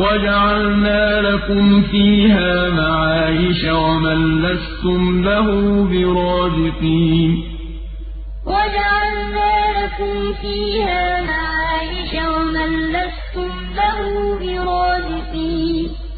وَجَعَلْنَا لَكُمْ فِيهَا مَعَايِشَ وَمَن لَّسْتُمْ لَهُ بِرَازِقِينَ. وَجَعَلْنَا لَكُمْ فِيهَا مَعَايِشَ وَمَن لَّسْتُمْ